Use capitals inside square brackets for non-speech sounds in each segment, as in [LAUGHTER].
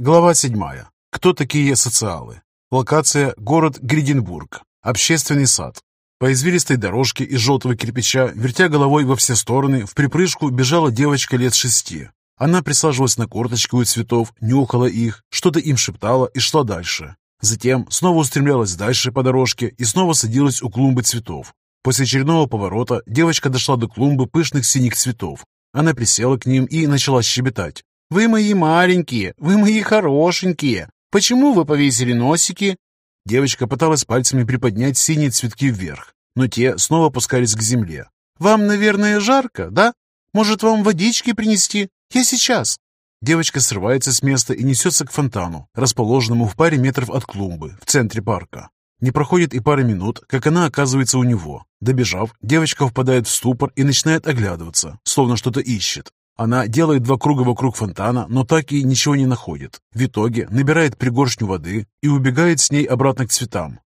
Глава 7. Кто такие социалы? Локация – город Гриденбург. Общественный сад. По извилистой дорожке из желтого кирпича, вертя головой во все стороны, в припрыжку бежала девочка лет шести. Она присаживалась на корточки у цветов, нюхала их, что-то им шептала и шла дальше. Затем снова устремлялась дальше по дорожке и снова садилась у клумбы цветов. После очередного поворота девочка дошла до клумбы пышных синих цветов. Она присела к ним и начала щебетать. «Вы мои маленькие, вы мои хорошенькие. Почему вы повесили носики?» Девочка пыталась пальцами приподнять синие цветки вверх, но те снова опускались к земле. «Вам, наверное, жарко, да? Может, вам водички принести? Я сейчас!» Девочка срывается с места и несется к фонтану, расположенному в паре метров от клумбы, в центре парка. Не проходит и пары минут, как она оказывается у него. Добежав, девочка впадает в ступор и начинает оглядываться, словно что-то ищет. Она делает два круга вокруг фонтана, но так и ничего не находит. В итоге набирает пригоршню воды и убегает с ней обратно к цветам.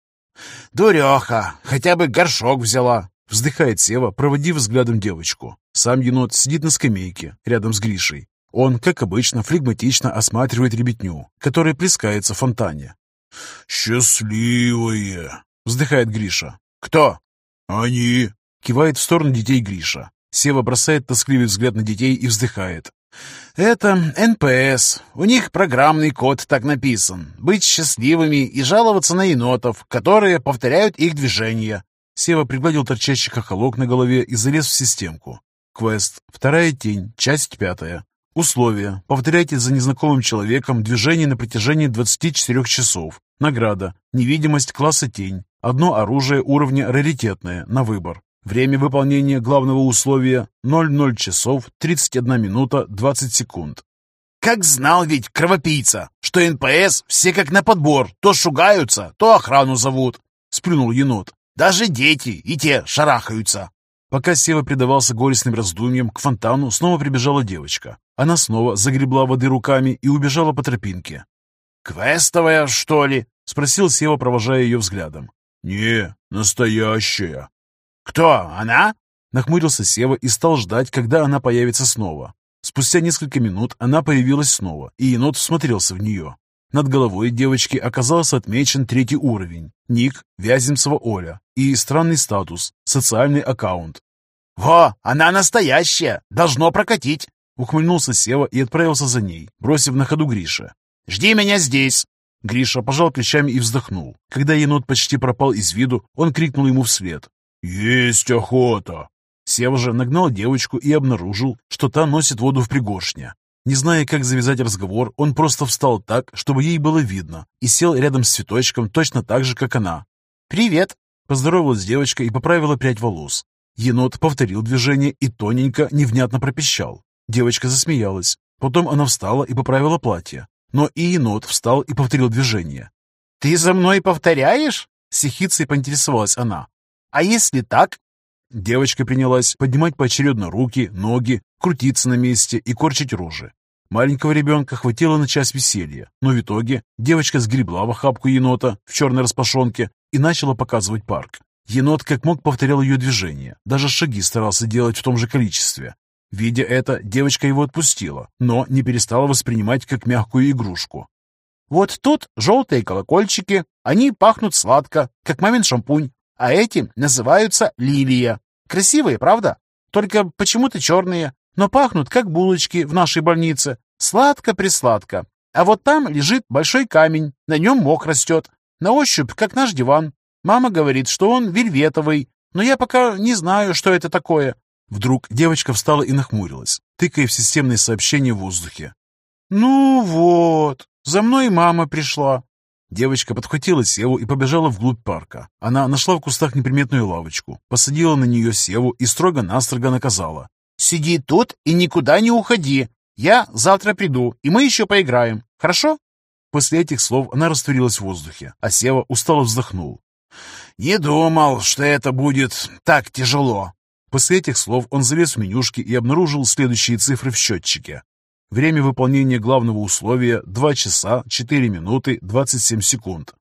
«Дуреха! Хотя бы горшок взяла!» Вздыхает Сева, проводив взглядом девочку. Сам енот сидит на скамейке, рядом с Гришей. Он, как обычно, флегматично осматривает ребятню, которая плескается в фонтане. «Счастливые!» — вздыхает Гриша. «Кто?» «Они!» — кивает в сторону детей Гриша. Сева бросает тоскливый взгляд на детей и вздыхает. «Это НПС. У них программный код так написан. Быть счастливыми и жаловаться на енотов, которые повторяют их движения». Сева пригладил торчащий хохолок на голове и залез в системку. Квест. Вторая тень. Часть пятая. Условия. Повторяйте за незнакомым человеком движение на протяжении 24 часов. Награда. Невидимость класса тень. Одно оружие уровня раритетное. На выбор. Время выполнения главного условия 00 часов 31 минута 20 секунд. Как знал ведь кровопийца, что НПС все как на подбор, то шугаются, то охрану зовут, сплюнул енот. Даже дети и те шарахаются. Пока Сева предавался горестным раздумьям, к фонтану снова прибежала девочка. Она снова загребла воды руками и убежала по тропинке. «Квестовая, что ли?» — спросил Сева, провожая ее взглядом. «Не, настоящая», «Кто, она?» Нахмурился Сева и стал ждать, когда она появится снова. Спустя несколько минут она появилась снова, и енот всмотрелся в нее. Над головой девочки оказался отмечен третий уровень, ник Вяземцева Оля и странный статус, социальный аккаунт. «Во, она настоящая! Должно прокатить!» Ухмыльнулся Сева и отправился за ней, бросив на ходу Гриша. «Жди меня здесь!» Гриша пожал плечами и вздохнул. Когда енот почти пропал из виду, он крикнул ему вслед. «Есть охота!» Сева же нагнал девочку и обнаружил, что та носит воду в пригоршне. Не зная, как завязать разговор, он просто встал так, чтобы ей было видно, и сел рядом с цветочком точно так же, как она. «Привет!» — поздоровалась девочка и поправила прядь волос. Енот повторил движение и тоненько, невнятно пропищал. Девочка засмеялась. Потом она встала и поправила платье. Но и енот встал и повторил движение. «Ты за мной повторяешь?» С поинтересовалась она. А если так? Девочка принялась поднимать поочередно руки, ноги, крутиться на месте и корчить рожи. Маленького ребенка хватило на час веселья, но в итоге девочка сгребла в охапку енота в черной распашонке и начала показывать парк. Енот как мог повторял ее движения, даже шаги старался делать в том же количестве. Видя это, девочка его отпустила, но не перестала воспринимать как мягкую игрушку. «Вот тут желтые колокольчики, они пахнут сладко, как мамин шампунь а эти называются лилия. Красивые, правда? Только почему-то черные, но пахнут, как булочки в нашей больнице. Сладко-присладко. А вот там лежит большой камень, на нем мох растет. На ощупь, как наш диван. Мама говорит, что он вельветовый, но я пока не знаю, что это такое. Вдруг девочка встала и нахмурилась, тыкая в системные сообщения в воздухе. «Ну вот, за мной мама пришла. Девочка подхватила Севу и побежала вглубь парка. Она нашла в кустах неприметную лавочку, посадила на нее Севу и строго-настрого наказала. «Сиди тут и никуда не уходи. Я завтра приду, и мы еще поиграем. Хорошо?» После этих слов она растворилась в воздухе, а Сева устало вздохнул. «Не думал, что это будет так тяжело». После этих слов он залез в менюшки и обнаружил следующие цифры в счетчике. Время выполнения главного условия – 2 часа 4 минуты 27 секунд.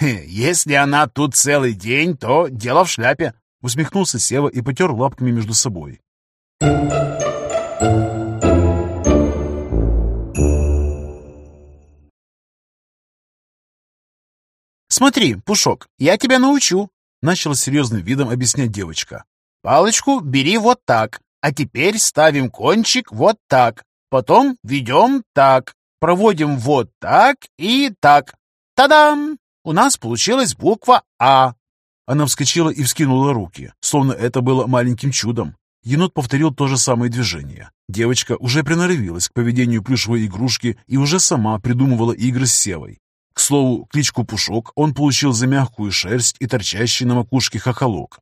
«Если она тут целый день, то дело в шляпе», – усмехнулся Сева и потер лапками между собой. «Смотри, Пушок, я тебя научу», — начала серьезным видом объяснять девочка. «Палочку бери вот так, а теперь ставим кончик вот так, потом ведем так, проводим вот так и так. Та-дам! У нас получилась буква «А». Она вскочила и вскинула руки, словно это было маленьким чудом. Енот повторил то же самое движение. Девочка уже приноровилась к поведению плюшевой игрушки и уже сама придумывала игры с Севой. К слову, кличку Пушок он получил за мягкую шерсть и торчащий на макушке хохолок.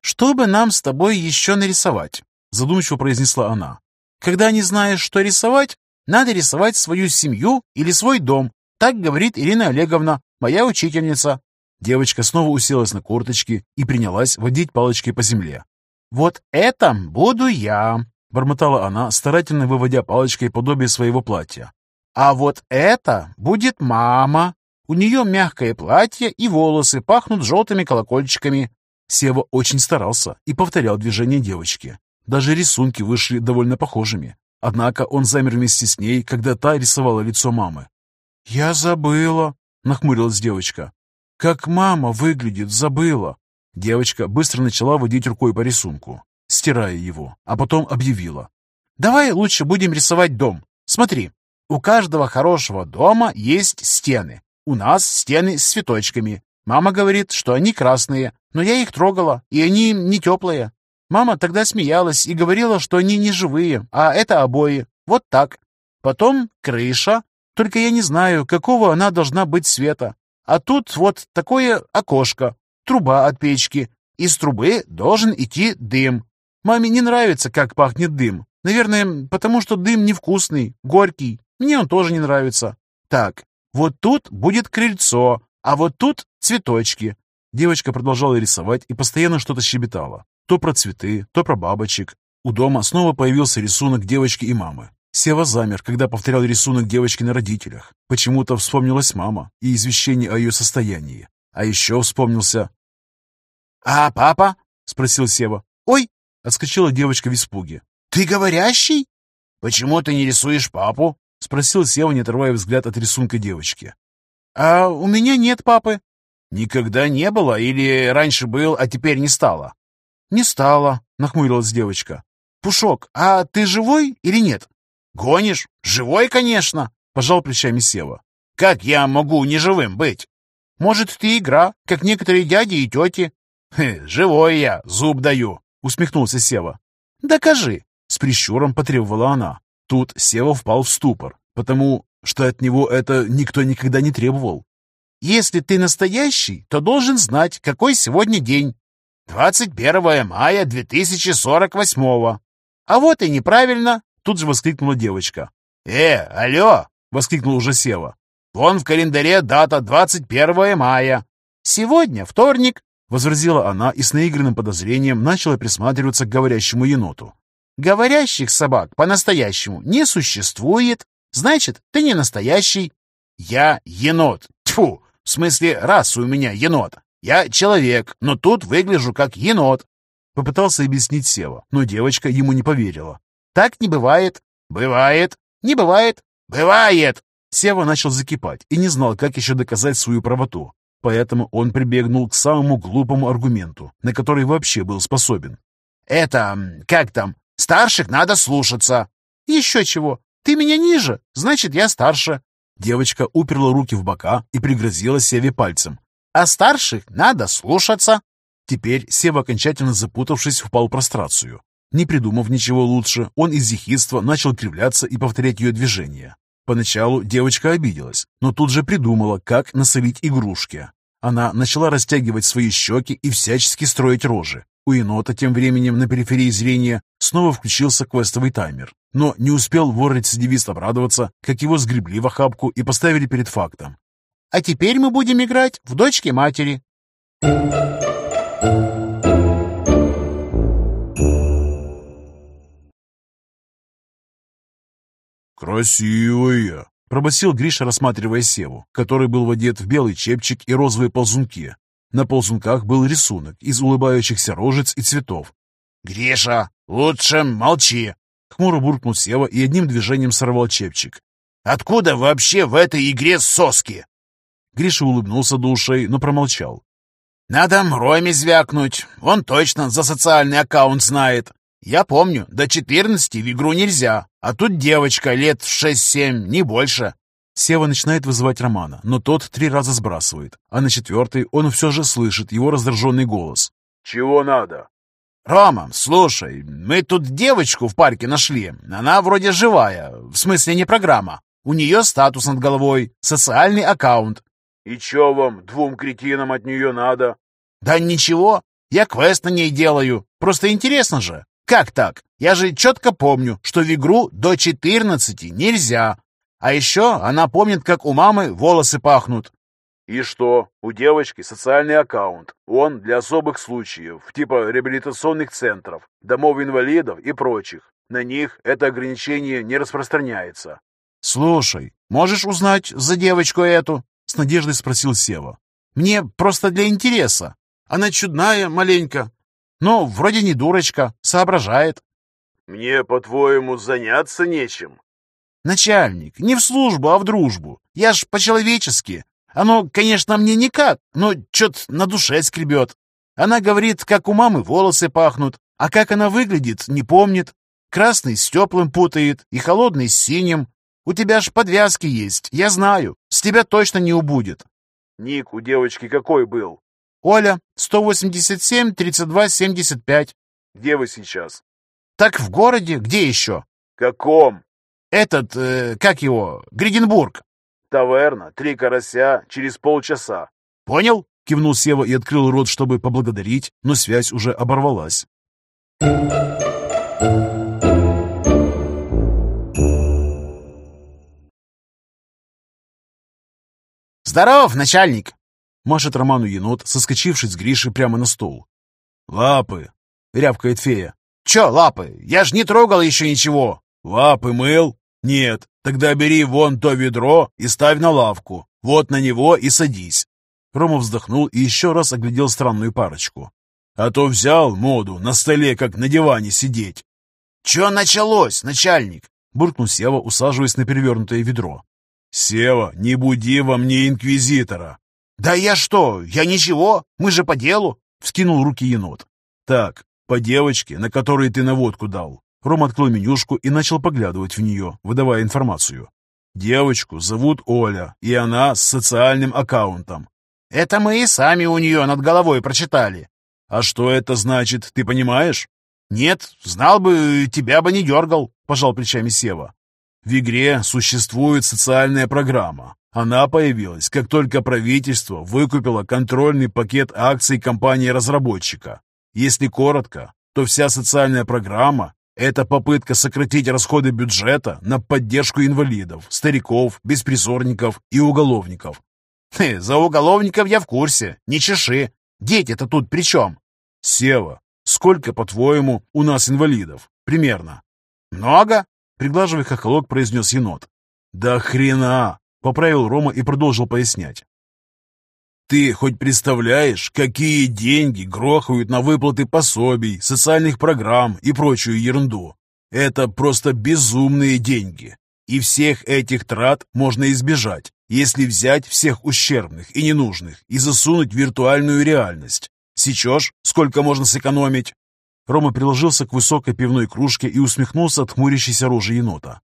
«Что бы нам с тобой еще нарисовать?» задумчиво произнесла она. «Когда не знаешь, что рисовать, надо рисовать свою семью или свой дом. Так говорит Ирина Олеговна, моя учительница. Девочка снова уселась на корточки и принялась водить палочкой по земле. «Вот это буду я!» — бормотала она, старательно выводя палочкой подобие своего платья. «А вот это будет мама! У нее мягкое платье и волосы пахнут желтыми колокольчиками». Сева очень старался и повторял движения девочки. Даже рисунки вышли довольно похожими. Однако он замер вместе с ней, когда та рисовала лицо мамы. «Я забыла», — нахмурилась девочка. «Как мама выглядит, забыла». Девочка быстро начала водить рукой по рисунку, стирая его, а потом объявила. «Давай лучше будем рисовать дом. Смотри, у каждого хорошего дома есть стены. У нас стены с цветочками. Мама говорит, что они красные, но я их трогала, и они не теплые. Мама тогда смеялась и говорила, что они не живые, а это обои. Вот так. Потом крыша. Только я не знаю, какого она должна быть цвета. А тут вот такое окошко, труба от печки. Из трубы должен идти дым. Маме не нравится, как пахнет дым. Наверное, потому что дым невкусный, горький. Мне он тоже не нравится. Так, вот тут будет крыльцо, а вот тут цветочки. Девочка продолжала рисовать и постоянно что-то щебетала. То про цветы, то про бабочек. У дома снова появился рисунок девочки и мамы. Сева замер, когда повторял рисунок девочки на родителях. Почему-то вспомнилась мама и извещение о ее состоянии. А еще вспомнился... «А папа?» — спросил Сева. «Ой!» — отскочила девочка в испуге. «Ты говорящий?» «Почему ты не рисуешь папу?» — спросил Сева, не отрывая взгляд от рисунка девочки. «А у меня нет папы». «Никогда не было или раньше был, а теперь не стало?» «Не стало», — нахмурилась девочка. «Пушок, а ты живой или нет?» «Гонишь? Живой, конечно!» — пожал плечами Сева. «Как я могу неживым быть?» «Может, ты игра, как некоторые дяди и тети?» Хе, «Живой я, зуб даю!» — усмехнулся Сева. «Докажи!» — с прищуром потребовала она. Тут Сева впал в ступор, потому что от него это никто никогда не требовал. «Если ты настоящий, то должен знать, какой сегодня день». «21 мая 2048-го». «А вот и неправильно. Тут же воскликнула девочка. «Э, алло!» — воскликнул уже Сева. «Вон в календаре дата 21 мая. Сегодня вторник!» — возразила она и с наигранным подозрением начала присматриваться к говорящему еноту. «Говорящих собак по-настоящему не существует. Значит, ты не настоящий». «Я енот. Тьфу! В смысле, раса у меня енот. Я человек, но тут выгляжу как енот». Попытался объяснить Сева, но девочка ему не поверила. Так не бывает. Бывает. Не бывает. Бывает. Сева начал закипать и не знал, как еще доказать свою правоту. Поэтому он прибегнул к самому глупому аргументу, на который вообще был способен. «Это, как там, старших надо слушаться». «Еще чего? Ты меня ниже, значит, я старше». Девочка уперла руки в бока и пригрозила Севе пальцем. «А старших надо слушаться». Теперь Сева, окончательно запутавшись, впал в прострацию. Не придумав ничего лучше, он из ехидства начал кривляться и повторять ее движения. Поначалу девочка обиделась, но тут же придумала, как насолить игрушке. Она начала растягивать свои щеки и всячески строить рожи. У енота тем временем на периферии зрения снова включился квестовый таймер. Но не успел вор-рецидивист обрадоваться, как его сгребли в охапку и поставили перед фактом. «А теперь мы будем играть в дочки матери». «Красивая!» — пробасил Гриша, рассматривая Севу, который был одет в белый чепчик и розовые ползунки. На ползунках был рисунок из улыбающихся рожец и цветов. «Гриша, лучше молчи!» — хмуро буркнул Сева и одним движением сорвал чепчик. «Откуда вообще в этой игре соски?» Гриша улыбнулся до ушей, но промолчал. «Надо Роме звякнуть. Он точно за социальный аккаунт знает. Я помню, до 14 в игру нельзя, а тут девочка лет в 6-7, не больше». Сева начинает вызывать Романа, но тот три раза сбрасывает, а на четвертый он все же слышит его раздраженный голос. «Чего надо?» «Рома, слушай, мы тут девочку в парке нашли. Она вроде живая, в смысле не программа. У нее статус над головой, социальный аккаунт. «И чё вам, двум кретинам от нее надо?» «Да ничего, я квест на ней делаю. Просто интересно же. Как так? Я же четко помню, что в игру до 14 нельзя. А еще она помнит, как у мамы волосы пахнут. «И что? У девочки социальный аккаунт. Он для особых случаев, типа реабилитационных центров, домов инвалидов и прочих. На них это ограничение не распространяется». «Слушай, можешь узнать за девочку эту?» С надеждой спросил Сева. «Мне просто для интереса. Она чудная маленько. Но вроде не дурочка, соображает». «Мне, по-твоему, заняться нечем?» «Начальник, не в службу, а в дружбу. Я ж по-человечески. Оно, конечно, мне никак, но чё-то на душе скребет. Она говорит, как у мамы волосы пахнут, а как она выглядит, не помнит. Красный с теплым путает и холодный с синим. У тебя ж подвязки есть, я знаю. С тебя точно не убудет. Ник у девочки какой был? Оля, 187-32-75. Где вы сейчас? Так в городе, где еще? Каком? Этот, э, как его, Гриденбург. Таверна, три карася, через полчаса. Понял? Кивнул Сева и открыл рот, чтобы поблагодарить, но связь уже оборвалась. Здоров, начальник! Машет Роману енот, соскочивший с Гриши прямо на стол. «Лапы!» — рявкает фея. Че лапы? Я ж не трогал еще ничего. «Лапы мыл?» «Нет. Тогда бери вон то ведро и ставь на лавку. Вот на него и садись». Рома вздохнул и еще раз оглядел странную парочку. «А то взял моду на столе, как на диване сидеть». «Че началось, начальник?» — буркнул Сева, усаживаясь на перевернутое ведро. «Сева, не буди во мне инквизитора!» «Да я что? Я ничего. Мы же по делу!» — вскинул руки енот. «Так, по девочке, на которой ты наводку дал». Рома открыл менюшку и начал поглядывать в нее, выдавая информацию. «Девочку зовут Оля, и она с социальным аккаунтом». «Это мы и сами у нее над головой прочитали». «А что это значит, ты понимаешь?» «Нет, знал бы, тебя бы не дергал», — пожал плечами Сева. В игре существует социальная программа. Она появилась, как только правительство выкупило контрольный пакет акций компании-разработчика. Если коротко, то вся социальная программа – это попытка сократить расходы бюджета на поддержку инвалидов, стариков, беспризорников и уголовников. За уголовников я в курсе, не чеши. Дети-то тут при чем? Сева, сколько, по-твоему, у нас инвалидов? Примерно. Много? Приглаживая хохолок, произнес енот. «Да хрена!» — поправил Рома и продолжил пояснять. «Ты хоть представляешь, какие деньги грохают на выплаты пособий, социальных программ и прочую ерунду? Это просто безумные деньги. И всех этих трат можно избежать, если взять всех ущербных и ненужных и засунуть в виртуальную реальность. Сечешь, сколько можно сэкономить?» Рома приложился к высокой пивной кружке и усмехнулся от хмурящейся рожи енота.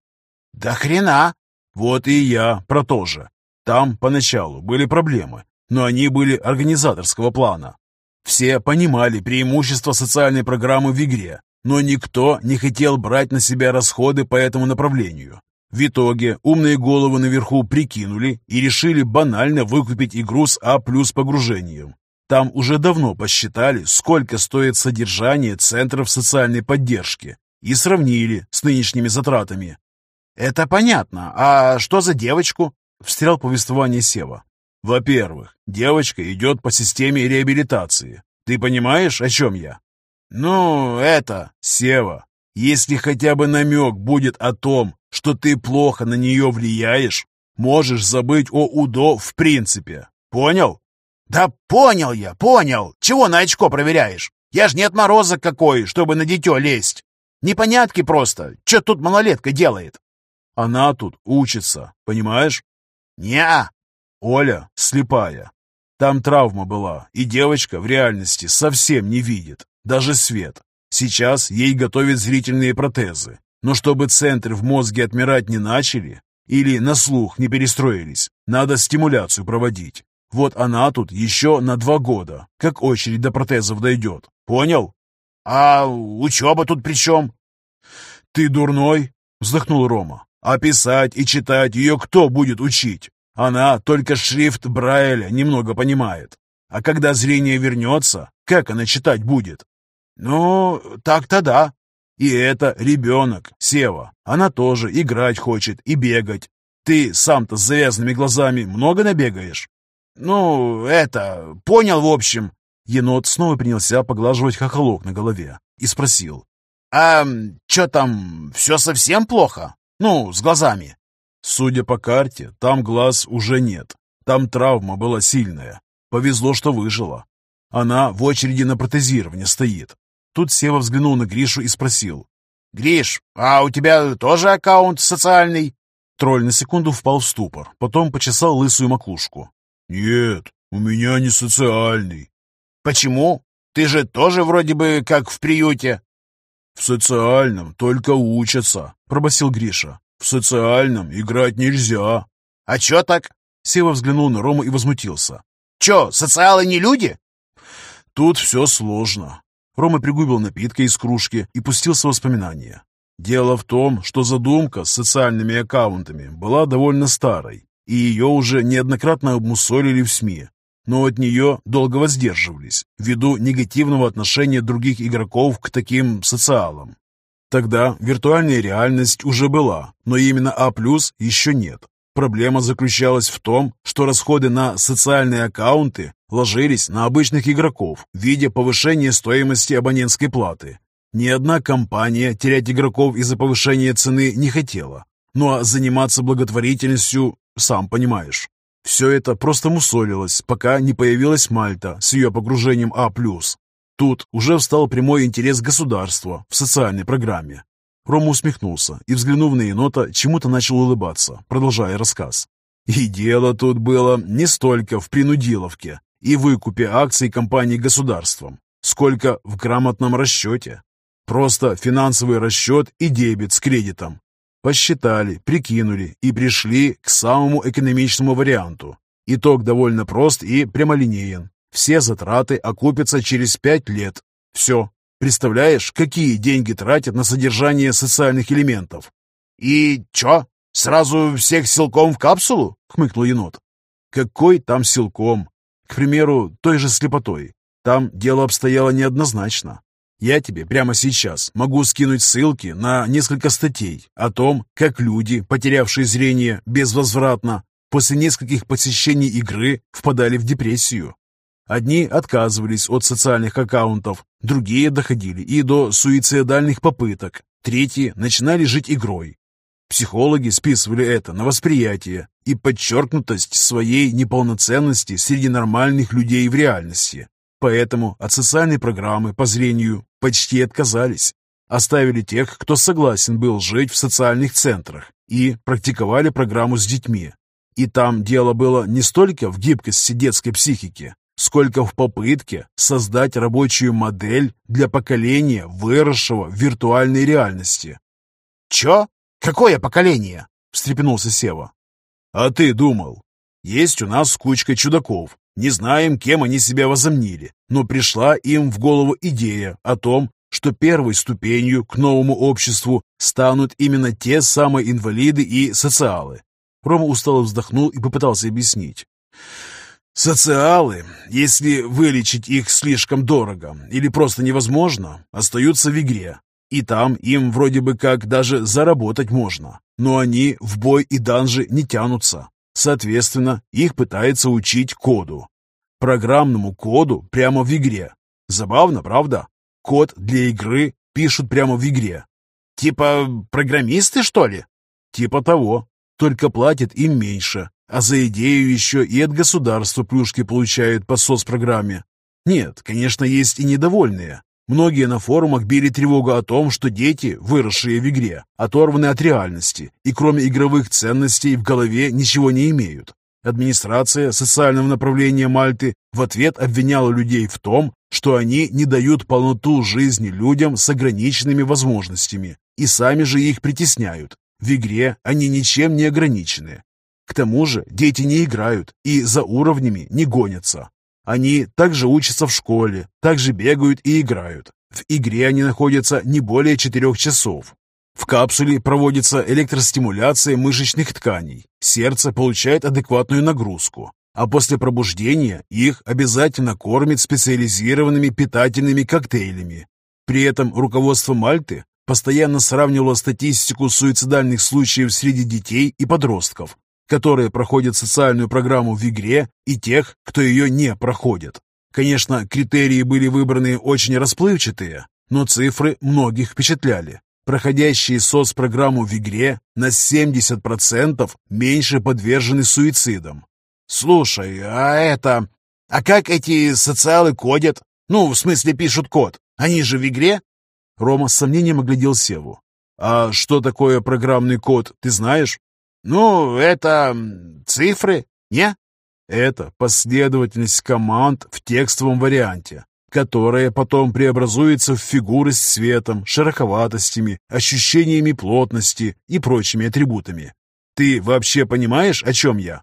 «Да хрена!» «Вот и я про то же. Там поначалу были проблемы, но они были организаторского плана. Все понимали преимущества социальной программы в игре, но никто не хотел брать на себя расходы по этому направлению. В итоге умные головы наверху прикинули и решили банально выкупить игру с А плюс погружением. Там уже давно посчитали, сколько стоит содержание центров социальной поддержки и сравнили с нынешними затратами. «Это понятно. А что за девочку?» — встрял повествование Сева. «Во-первых, девочка идет по системе реабилитации. Ты понимаешь, о чем я?» «Ну, это...» «Сева, если хотя бы намек будет о том, что ты плохо на нее влияешь, можешь забыть о УДО в принципе. Понял?» «Да понял я, понял. Чего на очко проверяешь? Я ж не отморозок какой, чтобы на дитё лезть. Непонятки просто. Чё тут малолетка делает?» «Она тут учится, понимаешь?» «Не-а. Оля слепая. Там травма была, и девочка в реальности совсем не видит, даже свет. Сейчас ей готовят зрительные протезы. Но чтобы центры в мозге отмирать не начали или на слух не перестроились, надо стимуляцию проводить. Вот она тут еще на два года, как очередь до протезов дойдет. Понял? А учеба тут при чем? Ты дурной? Вздохнул Рома. А писать и читать ее кто будет учить? Она только шрифт Брайля немного понимает. А когда зрение вернется, как она читать будет? Ну, так-то да. И это ребенок, Сева. Она тоже играть хочет и бегать. Ты сам-то с завязанными глазами много набегаешь? Ну, это, понял в общем. Енот снова принялся поглаживать хохолок на голове и спросил. «А что там, все совсем плохо? Ну, с глазами?» Судя по карте, там глаз уже нет. Там травма была сильная. Повезло, что выжила. Она в очереди на протезирование стоит. Тут Сева взглянул на Гришу и спросил. «Гриш, а у тебя тоже аккаунт социальный?» Тролль на секунду впал в ступор, потом почесал лысую макушку. «Нет, у меня не социальный». «Почему? Ты же тоже вроде бы как в приюте». «В социальном только учатся», — пробасил Гриша. «В социальном играть нельзя». «А чё так?» Сева взглянул на Рому и возмутился. «Чё, социалы не люди?» «Тут все сложно». Рома пригубил напитка из кружки и пустился в воспоминания. Дело в том, что задумка с социальными аккаунтами была довольно старой, и ее уже неоднократно обмусолили в СМИ, но от нее долго воздерживались, ввиду негативного отношения других игроков к таким социалам. Тогда виртуальная реальность уже была, но именно А+, еще нет. Проблема заключалась в том, что расходы на социальные аккаунты ложились на обычных игроков в виде повышения стоимости абонентской платы. Ни одна компания терять игроков из-за повышения цены не хотела. Ну а заниматься благотворительностью, сам понимаешь. Все это просто мусолилось, пока не появилась Мальта с ее погружением А+. Тут уже встал прямой интерес государства в социальной программе. Рома усмехнулся и, взглянув на енота, чему-то начал улыбаться, продолжая рассказ. И дело тут было не столько в принудиловке и выкупе акций компании государством, сколько в грамотном расчете. Просто финансовый расчет и дебет с кредитом, Посчитали, прикинули и пришли к самому экономичному варианту. Итог довольно прост и прямолинеен. Все затраты окупятся через пять лет. Все. Представляешь, какие деньги тратят на содержание социальных элементов? «И чё? Сразу всех силком в капсулу?» — хмыкнул енот. «Какой там силком? К примеру, той же слепотой. Там дело обстояло неоднозначно. Я тебе прямо сейчас могу скинуть ссылки на несколько статей о том, как люди, потерявшие зрение безвозвратно, после нескольких посещений игры впадали в депрессию. Одни отказывались от социальных аккаунтов, другие доходили и до суицидальных попыток, третьи начинали жить игрой. Психологи списывали это на восприятие и подчеркнутость своей неполноценности среди нормальных людей в реальности. Поэтому от социальной программы по зрению почти отказались. Оставили тех, кто согласен был жить в социальных центрах и практиковали программу с детьми. И там дело было не столько в гибкости детской психики, сколько в попытке создать рабочую модель для поколения, выросшего в виртуальной реальности. «Чё? Какое поколение?» – встрепенулся Сева. «А ты думал? Есть у нас кучка чудаков, не знаем, кем они себя возомнили, но пришла им в голову идея о том, что первой ступенью к новому обществу станут именно те самые инвалиды и социалы. Рома устало вздохнул и попытался объяснить. Социалы, если вылечить их слишком дорого или просто невозможно, остаются в игре. И там им вроде бы как даже заработать можно. Но они в бой и данжи не тянутся. Соответственно, их пытается учить коду. Программному коду прямо в игре. Забавно, правда? Код для игры пишут прямо в игре. Типа программисты, что ли? Типа того. Только платят им меньше. А за идею еще и от государства плюшки получают по соцпрограмме. Нет, конечно, есть и недовольные. Многие на форумах били тревогу о том, что дети, выросшие в игре, оторваны от реальности и кроме игровых ценностей в голове ничего не имеют. Администрация социального направления Мальты в ответ обвиняла людей в том, что они не дают полноту жизни людям с ограниченными возможностями и сами же их притесняют. В игре они ничем не ограничены. К тому же дети не играют и за уровнями не гонятся. Они также учатся в школе, также бегают и играют. В игре они находятся не более четырех часов. В капсуле проводится электростимуляция мышечных тканей. Сердце получает адекватную нагрузку. А после пробуждения их обязательно кормят специализированными питательными коктейлями. При этом руководство Мальты постоянно сравнивало статистику суицидальных случаев среди детей и подростков, которые проходят социальную программу в игре, и тех, кто ее не проходит. Конечно, критерии были выбраны очень расплывчатые, но цифры многих впечатляли. Проходящие соцпрограмму в игре на 70% меньше подвержены суицидам. «Слушай, а это... А как эти социалы кодят? Ну, в смысле пишут код. Они же в игре?» Рома с сомнением оглядел Севу. «А что такое программный код, ты знаешь?» «Ну, это... цифры, не?» Это последовательность команд в текстовом варианте, которая потом преобразуется в фигуры с цветом, шероховатостями, ощущениями плотности и прочими атрибутами. Ты вообще понимаешь, о чем я?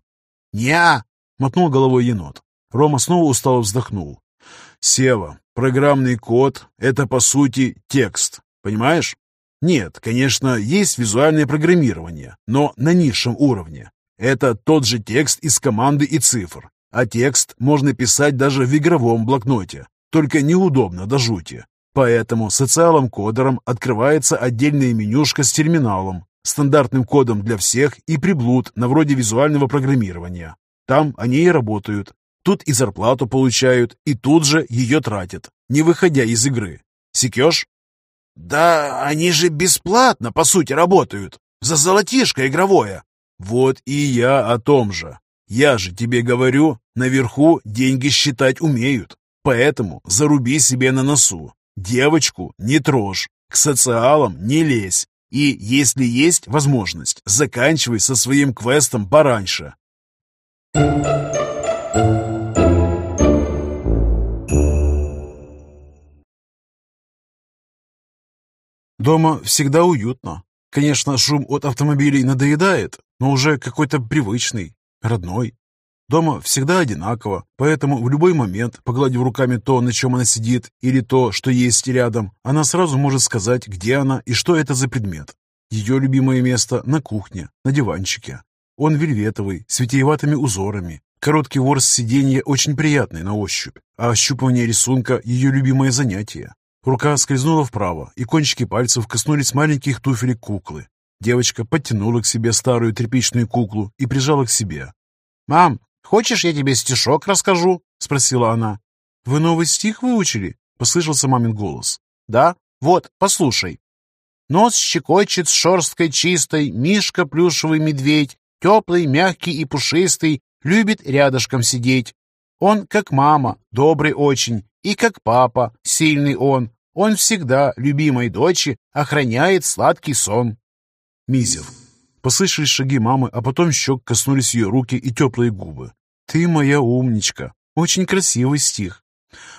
«Не-а!» мотнул головой енот. Рома снова устало вздохнул. «Сева, программный код — это, по сути, текст, понимаешь? Нет, конечно, есть визуальное программирование, но на низшем уровне. Это тот же текст из команды и цифр. А текст можно писать даже в игровом блокноте, только неудобно до жути. Поэтому социалам-кодерам открывается отдельная менюшка с терминалом, стандартным кодом для всех и приблуд на вроде визуального программирования. Там они и работают. Тут и зарплату получают, и тут же ее тратят, не выходя из игры. Секешь? Да они же бесплатно, по сути, работают. За золотишко игровое. Вот и я о том же. Я же тебе говорю, наверху деньги считать умеют. Поэтому заруби себе на носу. Девочку не трожь, к социалам не лезь. И, если есть возможность, заканчивай со своим квестом пораньше. Дома всегда уютно. Конечно, шум от автомобилей надоедает, но уже какой-то привычный, родной. Дома всегда одинаково, поэтому в любой момент, погладив руками то, на чем она сидит, или то, что есть рядом, она сразу может сказать, где она и что это за предмет. Ее любимое место на кухне, на диванчике. Он вельветовый, с витиеватыми узорами. Короткий ворс сиденья очень приятный на ощупь, а ощупывание рисунка – ее любимое занятие. Рука скользнула вправо, и кончики пальцев коснулись маленьких туфелек куклы. Девочка подтянула к себе старую тряпичную куклу и прижала к себе. «Мам, хочешь, я тебе стишок расскажу?» — спросила она. «Вы новый стих выучили?» — послышался мамин голос. «Да, вот, послушай. Нос щекочет с шерсткой чистой, Мишка плюшевый медведь, теплый, мягкий и пушистый, любит рядышком сидеть. Он как мама, добрый очень, и как папа, сильный он. Он всегда любимой дочери охраняет сладкий сон. Мизев. Послышались шаги мамы, а потом щек коснулись ее руки и теплые губы. «Ты моя умничка. Очень красивый стих».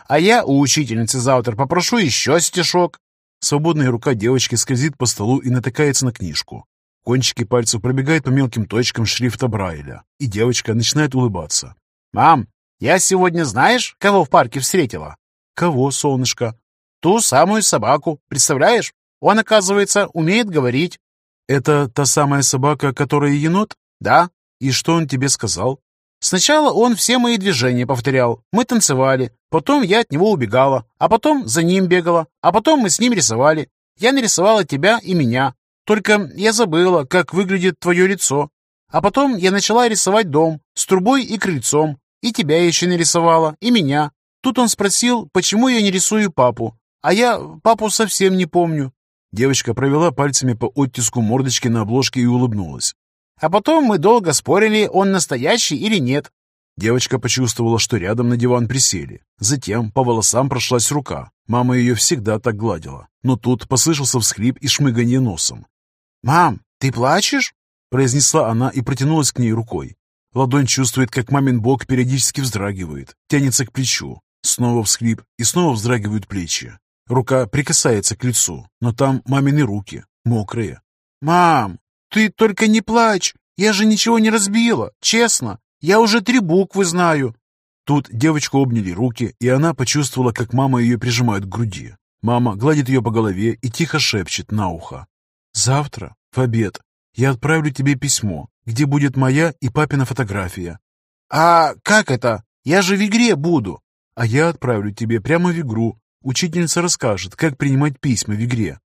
«А я у учительницы завтра попрошу еще стишок». Свободная рука девочки скользит по столу и натыкается на книжку. Кончики пальцев пробегают по мелким точкам шрифта Брайля, и девочка начинает улыбаться. «Мам, я сегодня знаешь, кого в парке встретила?» «Кого, солнышко?» «Ту самую собаку. Представляешь? Он, оказывается, умеет говорить». «Это та самая собака, которая енот?» «Да». «И что он тебе сказал?» «Сначала он все мои движения повторял. Мы танцевали. Потом я от него убегала. А потом за ним бегала. А потом мы с ним рисовали. Я нарисовала тебя и меня. Только я забыла, как выглядит твое лицо. А потом я начала рисовать дом с трубой и крыльцом. И тебя еще нарисовала, и меня. Тут он спросил, почему я не рисую папу. А я папу совсем не помню. Девочка провела пальцами по оттиску мордочки на обложке и улыбнулась. А потом мы долго спорили, он настоящий или нет. Девочка почувствовала, что рядом на диван присели. Затем по волосам прошлась рука. Мама ее всегда так гладила. Но тут послышался всхлип и шмыганье носом. «Мам, ты плачешь?» произнесла она и протянулась к ней рукой. Ладонь чувствует, как мамин бок периодически вздрагивает, тянется к плечу. Снова всхлип, и снова вздрагивают плечи. Рука прикасается к лицу, но там мамины руки, мокрые. «Мам, ты только не плачь! Я же ничего не разбила, честно! Я уже три буквы знаю!» Тут девочку обняли руки, и она почувствовала, как мама ее прижимает к груди. Мама гладит ее по голове и тихо шепчет на ухо. «Завтра, в обед, я отправлю тебе письмо, где будет моя и папина фотография». «А как это? Я же в игре буду!» «А я отправлю тебе прямо в игру. Учительница расскажет, как принимать письма в игре».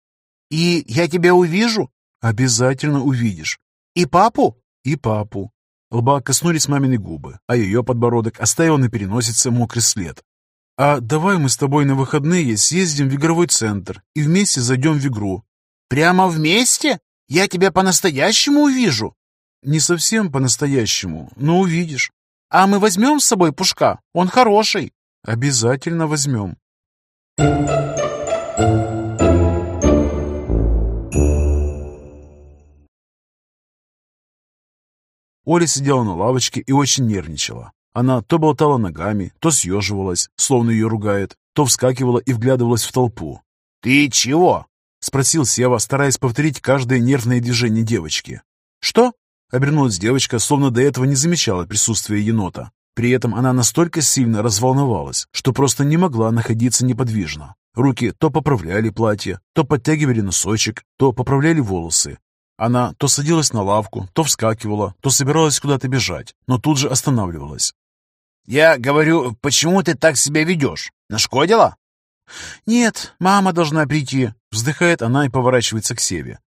«И я тебя увижу?» «Обязательно увидишь». «И папу?» «И папу». Лба коснулись мамины губы, а ее подбородок оставил на переносице мокрый след. «А давай мы с тобой на выходные съездим в игровой центр и вместе зайдем в игру». «Прямо вместе? Я тебя по-настоящему увижу?» «Не совсем по-настоящему, но увидишь». «А мы возьмем с собой Пушка? Он хороший». «Обязательно возьмем». Оля сидела на лавочке и очень нервничала. Она то болтала ногами, то съеживалась, словно ее ругает, то вскакивала и вглядывалась в толпу. «Ты чего?» — спросил Сева, стараясь повторить каждое нервное движение девочки. «Что?» — обернулась девочка, словно до этого не замечала присутствия енота. При этом она настолько сильно разволновалась, что просто не могла находиться неподвижно. Руки то поправляли платье, то подтягивали носочек, то поправляли волосы, она то садилась на лавку, то вскакивала, то собиралась куда-то бежать, но тут же останавливалась. «Я говорю, почему ты так себя ведешь? Нашкодила?» «Нет, мама должна прийти», — вздыхает она и поворачивается к Севе.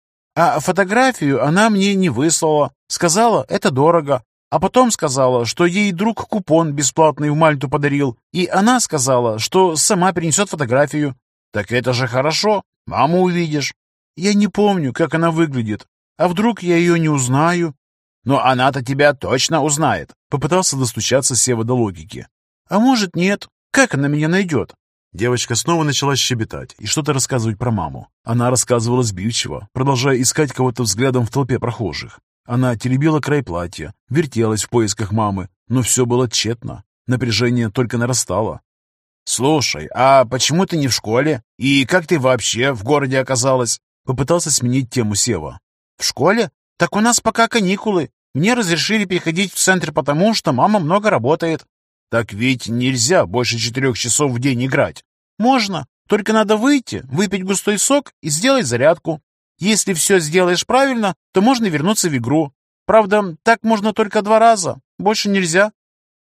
«А фотографию она мне не выслала. Сказала, это дорого. А потом сказала, что ей друг купон бесплатный в Мальту подарил, и она сказала, что сама принесет фотографию. Так это же хорошо, маму увидишь. Я не помню, как она выглядит, а вдруг я ее не узнаю? Но она-то тебя точно узнает. Попытался достучаться Сева до логики. А может нет? Как она меня найдет? Девочка снова начала щебетать и что-то рассказывать про маму. Она рассказывала сбивчиво, продолжая искать кого-то взглядом в толпе прохожих. Она теребила край платья, вертелась в поисках мамы, но все было тщетно. Напряжение только нарастало. «Слушай, а почему ты не в школе? И как ты вообще в городе оказалась?» Попытался сменить тему Сева. В школе? Так у нас пока каникулы. Мне разрешили переходить в центр потому, что мама много работает. Так ведь нельзя больше четырех часов в день играть. Можно, только надо выйти, выпить густой сок и сделать зарядку. Если все сделаешь правильно, то можно вернуться в игру. Правда, так можно только два раза, больше нельзя.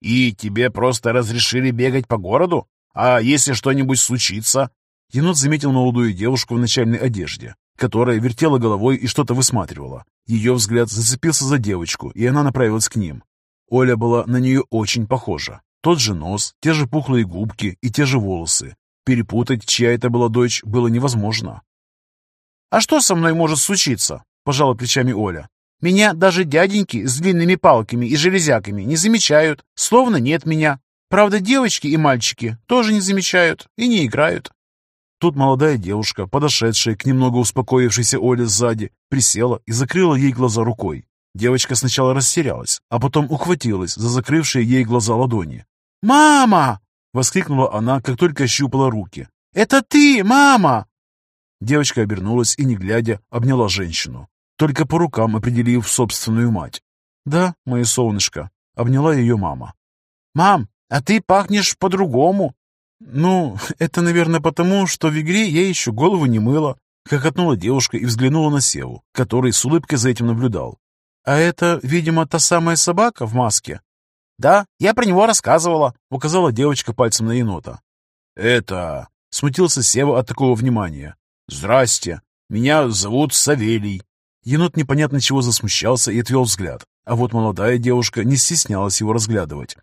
И тебе просто разрешили бегать по городу? А если что-нибудь случится? Енот заметил молодую девушку в начальной одежде которая вертела головой и что-то высматривала. Ее взгляд зацепился за девочку, и она направилась к ним. Оля была на нее очень похожа. Тот же нос, те же пухлые губки и те же волосы. Перепутать, чья это была дочь, было невозможно. «А что со мной может случиться?» – пожала плечами Оля. «Меня даже дяденьки с длинными палками и железяками не замечают, словно нет меня. Правда, девочки и мальчики тоже не замечают и не играют. Тут молодая девушка, подошедшая к немного успокоившейся Оле сзади, присела и закрыла ей глаза рукой. Девочка сначала растерялась, а потом ухватилась за закрывшие ей глаза ладони. «Мама!» — воскликнула она, как только ощупала руки. «Это ты, мама!» Девочка обернулась и, не глядя, обняла женщину, только по рукам определив собственную мать. «Да, мое солнышко», — обняла ее мама. «Мам, а ты пахнешь по-другому», «Ну, [LAUGHS] это, наверное, потому, что в игре я еще голову не мыла», — хохотнула девушка и взглянула на Севу, который с улыбкой за этим наблюдал. «А это, видимо, та самая собака в маске?» «Да, я про него рассказывала», — указала девочка пальцем на енота. «Это...» — смутился Сева от такого внимания. «Здрасте, меня зовут Савелий». Енот непонятно чего засмущался и отвел взгляд, а вот молодая девушка не стеснялась его разглядывать.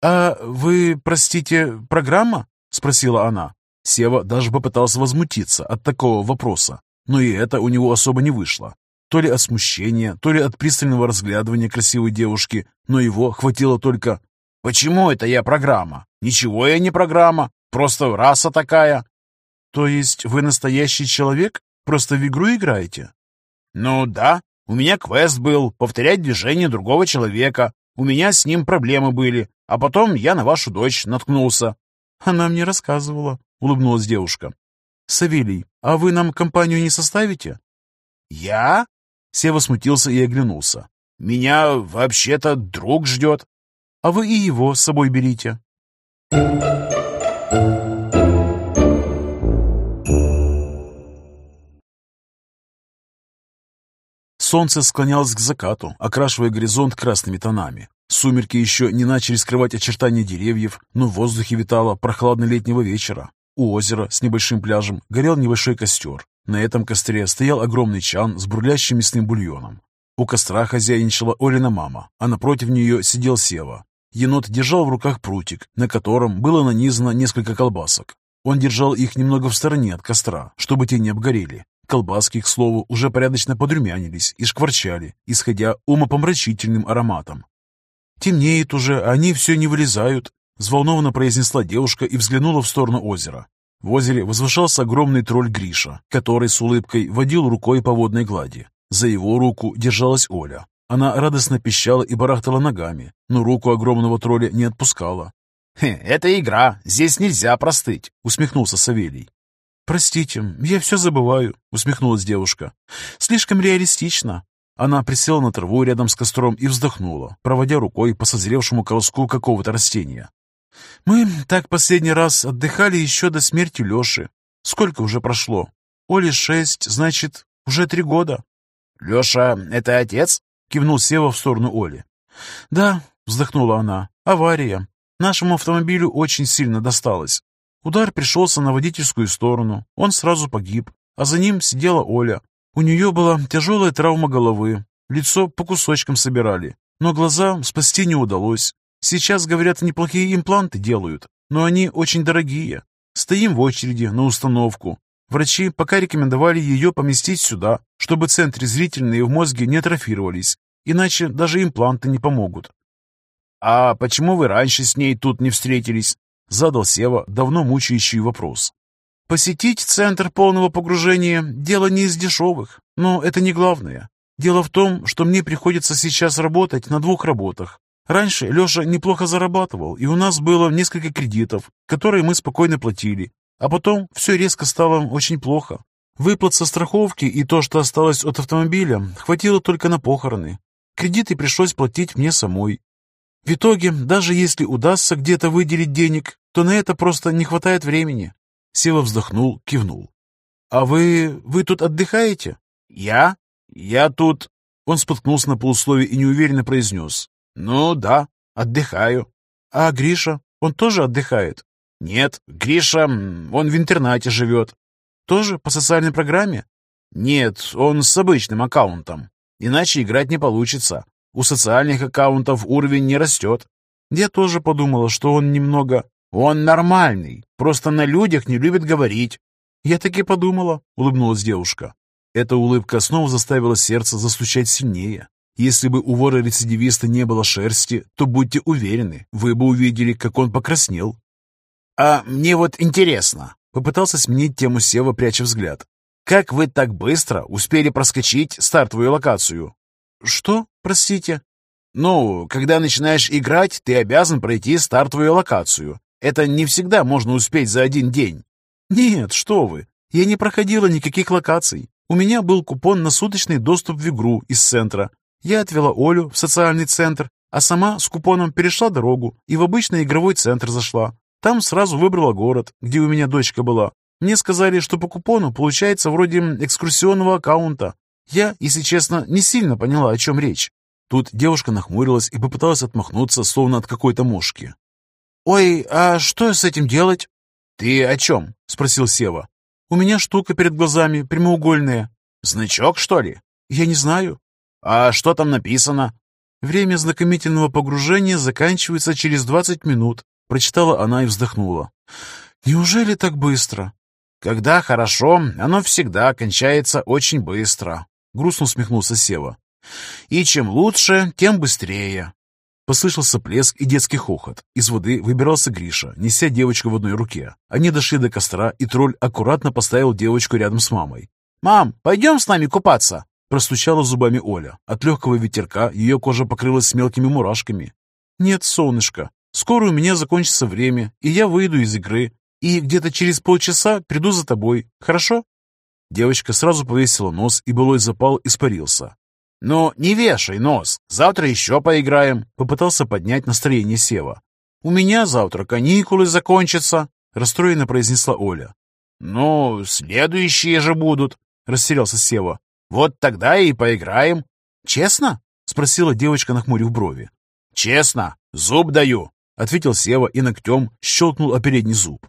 «А вы, простите, программа?» — спросила она. Сева даже попытался возмутиться от такого вопроса, но и это у него особо не вышло. То ли от смущения, то ли от пристального разглядывания красивой девушки, но его хватило только «Почему это я программа? Ничего я не программа, просто раса такая». «То есть вы настоящий человек? Просто в игру играете?» «Ну да, у меня квест был — повторять движение другого человека. У меня с ним проблемы были, а потом я на вашу дочь наткнулся». «Она мне рассказывала», — улыбнулась девушка. «Савелий, а вы нам компанию не составите?» «Я?» — Сева смутился и оглянулся. «Меня вообще-то друг ждет». «А вы и его с собой берите». Солнце склонялось к закату, окрашивая горизонт красными тонами. Сумерки еще не начали скрывать очертания деревьев, но в воздухе витало прохладно летнего вечера. У озера с небольшим пляжем горел небольшой костер. На этом костре стоял огромный чан с бурлящим мясным бульоном. У костра хозяйничала Олина мама, а напротив нее сидел Сева. Енот держал в руках прутик, на котором было нанизано несколько колбасок. Он держал их немного в стороне от костра, чтобы те не обгорели, Колбаски, к слову, уже порядочно подрумянились и шкварчали, исходя умопомрачительным ароматом. «Темнеет уже, а они все не вылезают», — взволнованно произнесла девушка и взглянула в сторону озера. В озере возвышался огромный тролль Гриша, который с улыбкой водил рукой по водной глади. За его руку держалась Оля. Она радостно пищала и барахтала ногами, но руку огромного тролля не отпускала. «Это игра, здесь нельзя простыть», — усмехнулся Савелий. «Простите, я все забываю», — усмехнулась девушка. «Слишком реалистично». Она присела на траву рядом с костром и вздохнула, проводя рукой по созревшему колоску какого-то растения. «Мы так последний раз отдыхали еще до смерти Леши. Сколько уже прошло? Оле шесть, значит, уже три года». «Леша — это отец?» — кивнул Сева в сторону Оли. «Да», — вздохнула она, — «авария. Нашему автомобилю очень сильно досталось. Удар пришелся на водительскую сторону, он сразу погиб, а за ним сидела Оля. У нее была тяжелая травма головы, лицо по кусочкам собирали, но глаза спасти не удалось. Сейчас, говорят, неплохие импланты делают, но они очень дорогие. Стоим в очереди на установку. Врачи пока рекомендовали ее поместить сюда, чтобы центры зрительные в мозге не атрофировались, иначе даже импланты не помогут. «А почему вы раньше с ней тут не встретились?» Задал Сева давно мучающий вопрос. Посетить центр полного погружения – дело не из дешевых, но это не главное. Дело в том, что мне приходится сейчас работать на двух работах. Раньше Леша неплохо зарабатывал, и у нас было несколько кредитов, которые мы спокойно платили. А потом все резко стало очень плохо. Выплат со страховки и то, что осталось от автомобиля, хватило только на похороны. Кредиты пришлось платить мне самой. В итоге, даже если удастся где-то выделить денег, то на это просто не хватает времени. Сева вздохнул, кивнул. «А вы... вы тут отдыхаете?» «Я? Я тут...» Он споткнулся на полусловие и неуверенно произнес. «Ну да, отдыхаю». «А Гриша? Он тоже отдыхает?» «Нет, Гриша, он в интернате живет». «Тоже по социальной программе?» «Нет, он с обычным аккаунтом. Иначе играть не получится. У социальных аккаунтов уровень не растет. Я тоже подумала, что он немного... Он нормальный, просто на людях не любит говорить. Я так и подумала, улыбнулась девушка. Эта улыбка снова заставила сердце застучать сильнее. Если бы у вора-рецидивиста не было шерсти, то будьте уверены, вы бы увидели, как он покраснел. «А мне вот интересно», — попытался сменить тему Сева, пряча взгляд. «Как вы так быстро успели проскочить стартовую локацию?» «Что? Простите?» «Ну, когда начинаешь играть, ты обязан пройти стартовую локацию. Это не всегда можно успеть за один день». «Нет, что вы. Я не проходила никаких локаций. У меня был купон на суточный доступ в игру из центра. Я отвела Олю в социальный центр, а сама с купоном перешла дорогу и в обычный игровой центр зашла. Там сразу выбрала город, где у меня дочка была. Мне сказали, что по купону получается вроде экскурсионного аккаунта. Я, если честно, не сильно поняла, о чем речь. Тут девушка нахмурилась и попыталась отмахнуться, словно от какой-то мушки. «Ой, а что с этим делать?» «Ты о чем?» — спросил Сева. «У меня штука перед глазами, прямоугольная». «Значок, что ли?» «Я не знаю». «А что там написано?» «Время знакомительного погружения заканчивается через двадцать минут», — прочитала она и вздохнула. «Неужели так быстро?» «Когда хорошо, оно всегда кончается очень быстро», — грустно усмехнулся Сева. «И чем лучше, тем быстрее. Послышался плеск и детский хохот. Из воды выбирался Гриша, неся девочку в одной руке. Они дошли до костра, и тролль аккуратно поставил девочку рядом с мамой. «Мам, пойдем с нами купаться?» Простучала зубами Оля. От легкого ветерка ее кожа покрылась мелкими мурашками. «Нет, солнышко, скоро у меня закончится время, и я выйду из игры, и где-то через полчаса приду за тобой, хорошо?» Девочка сразу повесила нос, и былой запал испарился. «Ну, не вешай нос, завтра еще поиграем», — попытался поднять настроение Сева. «У меня завтра каникулы закончатся», — расстроенно произнесла Оля. «Ну, следующие же будут», — растерялся Сева. Вот тогда и поиграем. Честно? Спросила девочка, нахмурив брови. Честно, зуб даю, ответил Сева и ногтем щелкнул о передний зуб.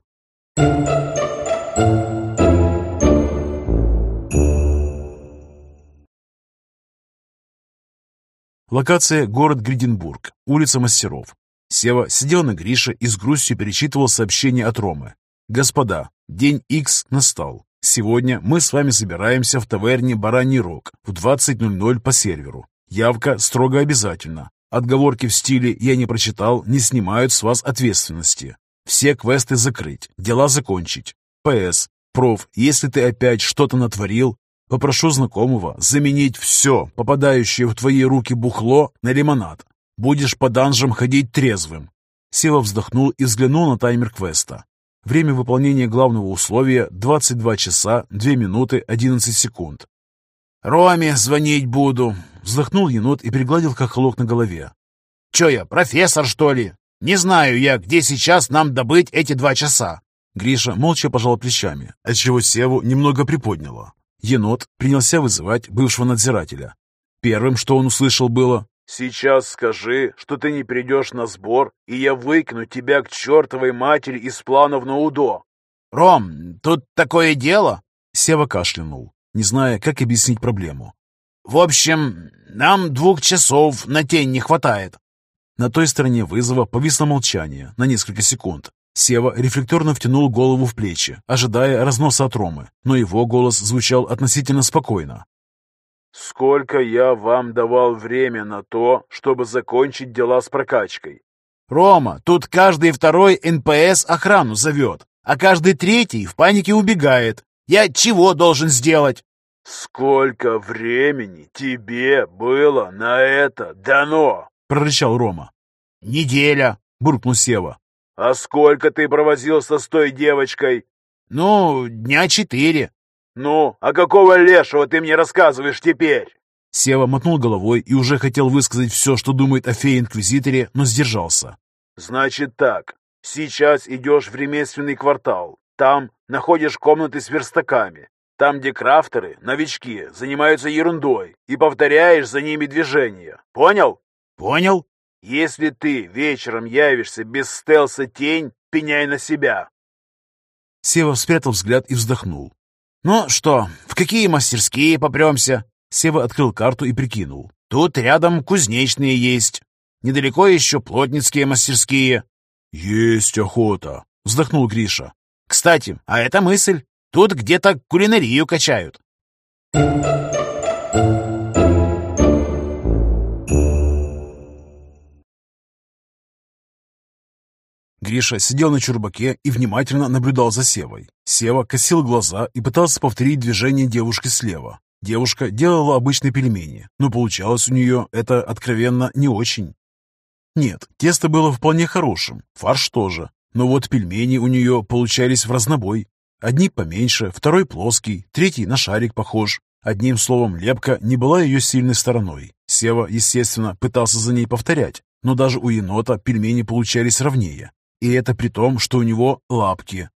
Локация – город Гриденбург, улица Мастеров. Сева сидел на Грише и с грустью перечитывал сообщение от Ромы. «Господа, день X настал. Сегодня мы с вами собираемся в таверне «Бараний рог» в 20.00 по серверу. Явка строго обязательна. Отговорки в стиле «я не прочитал» не снимают с вас ответственности. Все квесты закрыть, дела закончить. ПС. Проф, если ты опять что-то натворил, попрошу знакомого заменить все, попадающее в твои руки бухло, на лимонад. Будешь по данжам ходить трезвым. Сева вздохнул и взглянул на таймер квеста. Время выполнения главного условия 22 часа 2 минуты 11 секунд. «Роме звонить буду», — вздохнул енот и пригладил хохолок на голове. «Че я, профессор, что ли? Не знаю я, где сейчас нам добыть эти два часа». Гриша молча пожал плечами, отчего Севу немного приподняло. Енот принялся вызывать бывшего надзирателя. Первым, что он услышал, было Сейчас скажи, что ты не придешь на сбор, и я выкину тебя к чертовой матери из планов на УДО. Ром, тут такое дело. Сева кашлянул, не зная, как объяснить проблему. В общем, нам двух часов на тень не хватает. На той стороне вызова повисло молчание на несколько секунд. Сева рефлекторно втянул голову в плечи, ожидая разноса от Ромы, но его голос звучал относительно спокойно. Сколько я вам давал время на то, чтобы закончить дела с прокачкой? Рома, тут каждый второй НПС охрану зовет, а каждый третий в панике убегает. Я чего должен сделать? Сколько времени тебе было на это дано? Прорычал Рома. Неделя, буркнул Сева. А сколько ты провозился с той девочкой? Ну, дня четыре. «Ну, а какого лешего ты мне рассказываешь теперь?» Сева мотнул головой и уже хотел высказать все, что думает о фее-инквизиторе, но сдержался. «Значит так, сейчас идешь в ремесленный квартал. Там находишь комнаты с верстаками. Там, где крафтеры, новички, занимаются ерундой, и повторяешь за ними движения. Понял?» «Понял». «Если ты вечером явишься без стелса тень, пеняй на себя». Сева спрятал взгляд и вздохнул. «Ну что, в какие мастерские попремся?» Сева открыл карту и прикинул. «Тут рядом кузнечные есть. Недалеко еще плотницкие мастерские». «Есть охота», — вздохнул Гриша. «Кстати, а это мысль. Тут где-то кулинарию качают». Гриша сидел на чурбаке и внимательно наблюдал за Севой. Сева косил глаза и пытался повторить движение девушки слева. Девушка делала обычные пельмени, но получалось у нее это откровенно не очень. Нет, тесто было вполне хорошим, фарш тоже, но вот пельмени у нее получались в разнобой. Одни поменьше, второй плоский, третий на шарик похож. Одним словом, лепка не была ее сильной стороной. Сева, естественно, пытался за ней повторять, но даже у енота пельмени получались ровнее. И это при том, что у него лапки.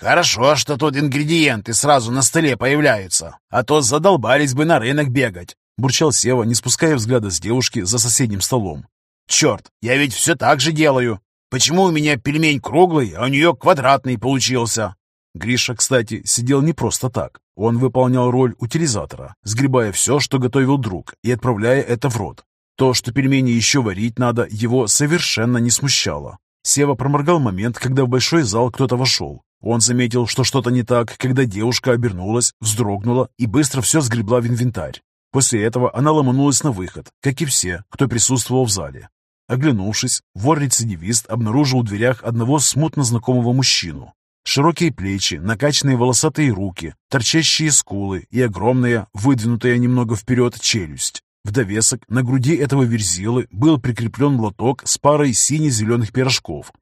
«Хорошо, что тут ингредиенты сразу на столе появляются, а то задолбались бы на рынок бегать», бурчал Сева, не спуская взгляда с девушки за соседним столом. «Черт, я ведь все так же делаю. Почему у меня пельмень круглый, а у нее квадратный получился?» Гриша, кстати, сидел не просто так. Он выполнял роль утилизатора, сгребая все, что готовил друг, и отправляя это в рот. То, что пельмени еще варить надо, его совершенно не смущало. Сева проморгал момент, когда в большой зал кто-то вошел. Он заметил, что что-то не так, когда девушка обернулась, вздрогнула и быстро все сгребла в инвентарь. После этого она ломанулась на выход, как и все, кто присутствовал в зале. Оглянувшись, вор-рецидивист обнаружил в дверях одного смутно знакомого мужчину. Широкие плечи, накачанные волосатые руки, торчащие скулы и огромная, выдвинутая немного вперед челюсть. В довесок на груди этого верзилы был прикреплен лоток с парой сине-зеленых пирожков.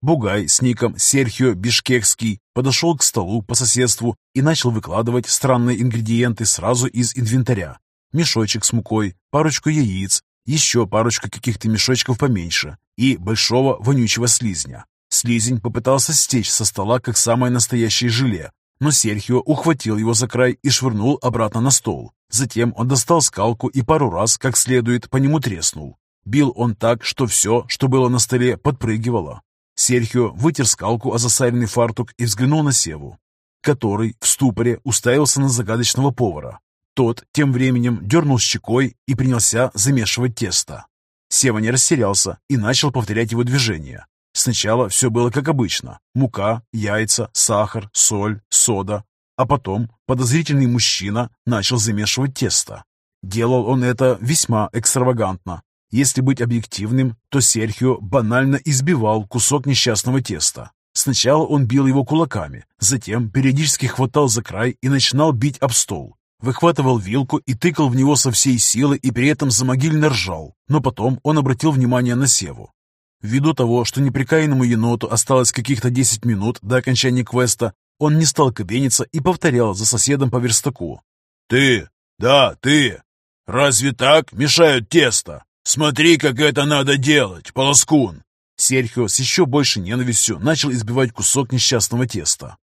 Бугай с ником Серхио Бишкекский подошел к столу по соседству и начал выкладывать странные ингредиенты сразу из инвентаря. Мешочек с мукой, парочку яиц, еще парочку каких-то мешочков поменьше и большого вонючего слизня. Слизень попытался стечь со стола, как самое настоящее желе, но Серхио ухватил его за край и швырнул обратно на стол. Затем он достал скалку и пару раз, как следует, по нему треснул. Бил он так, что все, что было на столе, подпрыгивало. Серхио вытер скалку о засаленный фартук и взглянул на Севу, который в ступоре уставился на загадочного повара. Тот тем временем дернул щекой и принялся замешивать тесто. Сева не растерялся и начал повторять его движения. Сначала все было как обычно. Мука, яйца, сахар, соль, сода. А потом подозрительный мужчина начал замешивать тесто. Делал он это весьма экстравагантно. Если быть объективным, то Серхио банально избивал кусок несчастного теста. Сначала он бил его кулаками, затем периодически хватал за край и начинал бить об стол. Выхватывал вилку и тыкал в него со всей силы и при этом замогильно ржал. Но потом он обратил внимание на Севу. Ввиду того, что неприкаянному еноту осталось каких-то 10 минут до окончания квеста, он не стал кабениться и повторял за соседом по верстаку. «Ты! Да, ты! Разве так мешают тесто? Смотри, как это надо делать, полоскун!» Серхио с еще большей ненавистью начал избивать кусок несчастного теста.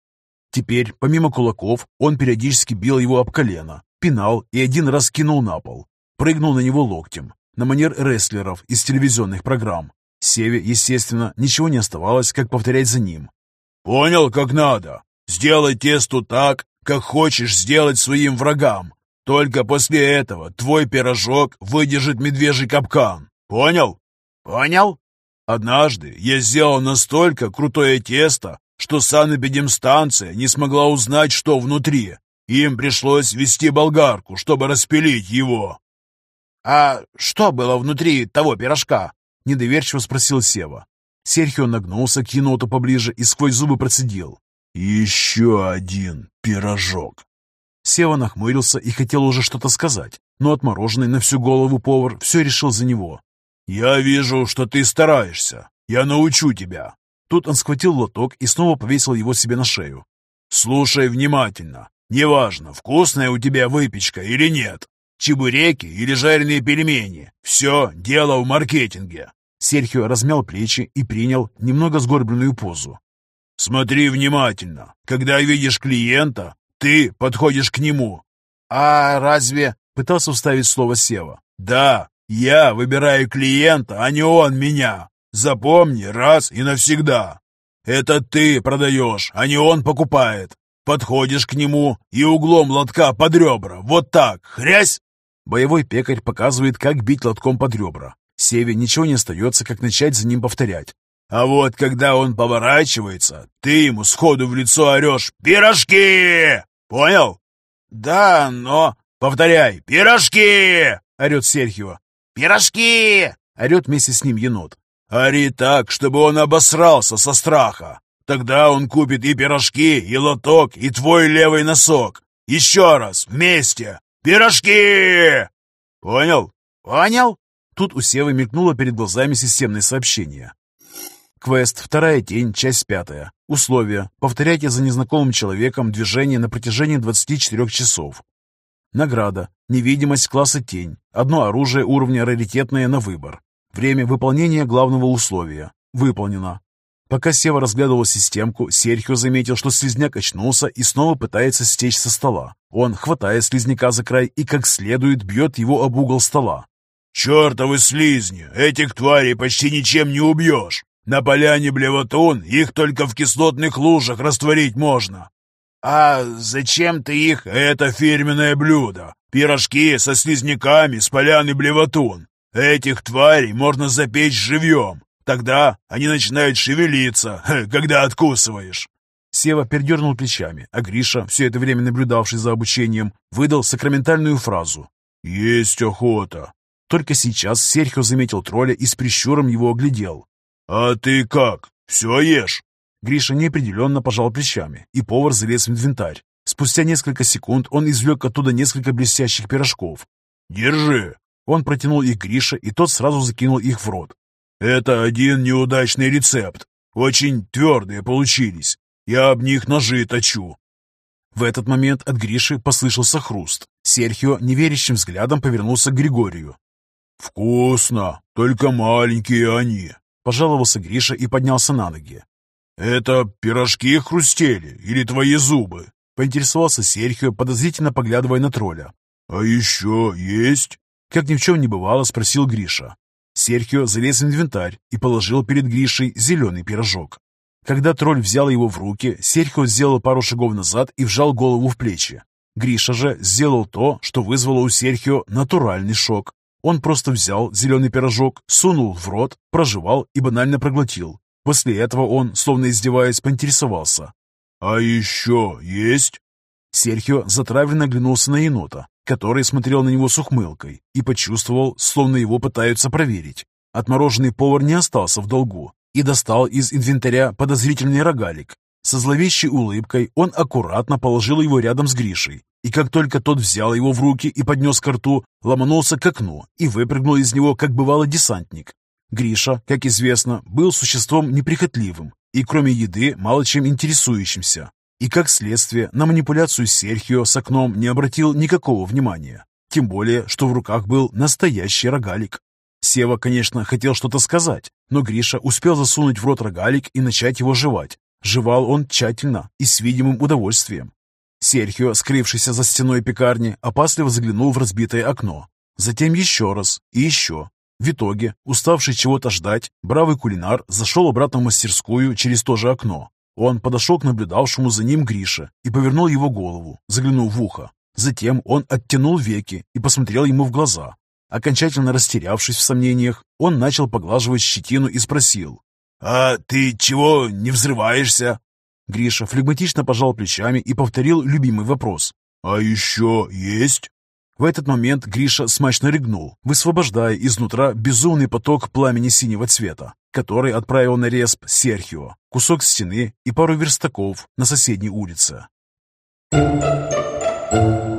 Теперь, помимо кулаков, он периодически бил его об колено, пинал и один раз кинул на пол. Прыгнул на него локтем, на манер рестлеров из телевизионных программ, Севе, естественно, ничего не оставалось, как повторять за ним. «Понял, как надо. Сделай тесту так, как хочешь сделать своим врагам. Только после этого твой пирожок выдержит медвежий капкан. Понял?» «Понял?» «Однажды я сделал настолько крутое тесто, что санэпидемстанция не смогла узнать, что внутри. Им пришлось вести болгарку, чтобы распилить его». «А что было внутри того пирожка?» — недоверчиво спросил Сева. Серхио нагнулся к еноту поближе и сквозь зубы процедил. «Еще один пирожок!» Сева нахмурился и хотел уже что-то сказать, но отмороженный на всю голову повар все решил за него. «Я вижу, что ты стараешься. Я научу тебя!» Тут он схватил лоток и снова повесил его себе на шею. «Слушай внимательно. Неважно, вкусная у тебя выпечка или нет. Чебуреки или жареные пельмени. Все дело в маркетинге. Серхио размял плечи и принял немного сгорбленную позу. «Смотри внимательно. Когда видишь клиента, ты подходишь к нему». «А разве...» — пытался вставить слово Сева. «Да, я выбираю клиента, а не он меня. Запомни раз и навсегда. Это ты продаешь, а не он покупает. Подходишь к нему и углом лотка под ребра, вот так, хрясь!» Боевой пекарь показывает, как бить лотком под ребра. Севе ничего не остается, как начать за ним повторять. А вот когда он поворачивается, ты ему сходу в лицо орешь «Пирожки!» Понял? Да, но... Повторяй «Пирожки!» — орет Серхио. «Пирожки!» — орет вместе с ним енот. «Ори так, чтобы он обосрался со страха. Тогда он купит и пирожки, и лоток, и твой левый носок. Еще раз, вместе. Пирожки! Понял? Понял? Тут у Севы мелькнуло перед глазами системное сообщение. Квест «Вторая тень», часть пятая. Условия. Повторяйте за незнакомым человеком движение на протяжении 24 часов. Награда. Невидимость класса «Тень». Одно оружие уровня раритетное на выбор. Время выполнения главного условия. Выполнено. Пока Сева разглядывал системку, Серхио заметил, что слизняк очнулся и снова пытается стечь со стола. Он хватает слизняка за край и как следует бьет его об угол стола. «Чертовы слизни! Этих тварей почти ничем не убьешь! На поляне Блевотун их только в кислотных лужах растворить можно!» «А зачем ты их?» «Это фирменное блюдо! Пирожки со слизняками с поляны Блевотун! Этих тварей можно запечь живьем! Тогда они начинают шевелиться, [LAUGHS] когда откусываешь!» Сева передернул плечами, а Гриша, все это время наблюдавший за обучением, выдал сакраментальную фразу. «Есть охота!» Только сейчас Серхио заметил тролля и с прищуром его оглядел. «А ты как? Все ешь?» Гриша неопределенно пожал плечами, и повар залез в инвентарь. Спустя несколько секунд он извлек оттуда несколько блестящих пирожков. «Держи!» Он протянул их Грише, и тот сразу закинул их в рот. «Это один неудачный рецепт. Очень твердые получились. Я об них ножи точу». В этот момент от Гриши послышался хруст. Серхио неверящим взглядом повернулся к Григорию. «Вкусно, только маленькие они», — пожаловался Гриша и поднялся на ноги. «Это пирожки хрустели или твои зубы?» — поинтересовался Серхио, подозрительно поглядывая на тролля. «А еще есть?» — как ни в чем не бывало, спросил Гриша. Серхио залез в инвентарь и положил перед Гришей зеленый пирожок. Когда тролль взял его в руки, Серхио сделал пару шагов назад и вжал голову в плечи. Гриша же сделал то, что вызвало у Серхио натуральный шок. Он просто взял зеленый пирожок, сунул в рот, прожевал и банально проглотил. После этого он, словно издеваясь, поинтересовался. «А еще есть?» Серхио затравленно оглянулся на енота, который смотрел на него с ухмылкой, и почувствовал, словно его пытаются проверить. Отмороженный повар не остался в долгу и достал из инвентаря подозрительный рогалик. Со зловещей улыбкой он аккуратно положил его рядом с Гришей, и как только тот взял его в руки и поднес к рту, ломанулся к окну и выпрыгнул из него, как бывало десантник. Гриша, как известно, был существом неприхотливым и кроме еды мало чем интересующимся. И как следствие на манипуляцию Серхио с окном не обратил никакого внимания. Тем более, что в руках был настоящий рогалик. Сева, конечно, хотел что-то сказать, но Гриша успел засунуть в рот рогалик и начать его жевать. Жевал он тщательно и с видимым удовольствием. Серхио, скрывшийся за стеной пекарни, опасливо заглянул в разбитое окно. Затем еще раз и еще. В итоге, уставший чего-то ждать, бравый кулинар зашел обратно в мастерскую через то же окно. Он подошел к наблюдавшему за ним Грише и повернул его голову, заглянув в ухо. Затем он оттянул веки и посмотрел ему в глаза. Окончательно растерявшись в сомнениях, он начал поглаживать щетину и спросил. «А ты чего не взрываешься?» Гриша флегматично пожал плечами и повторил любимый вопрос. «А еще есть?» В этот момент Гриша смачно рыгнул, высвобождая изнутра безумный поток пламени синего цвета, который отправил на респ Серхио, кусок стены и пару верстаков на соседней улице. Thank you.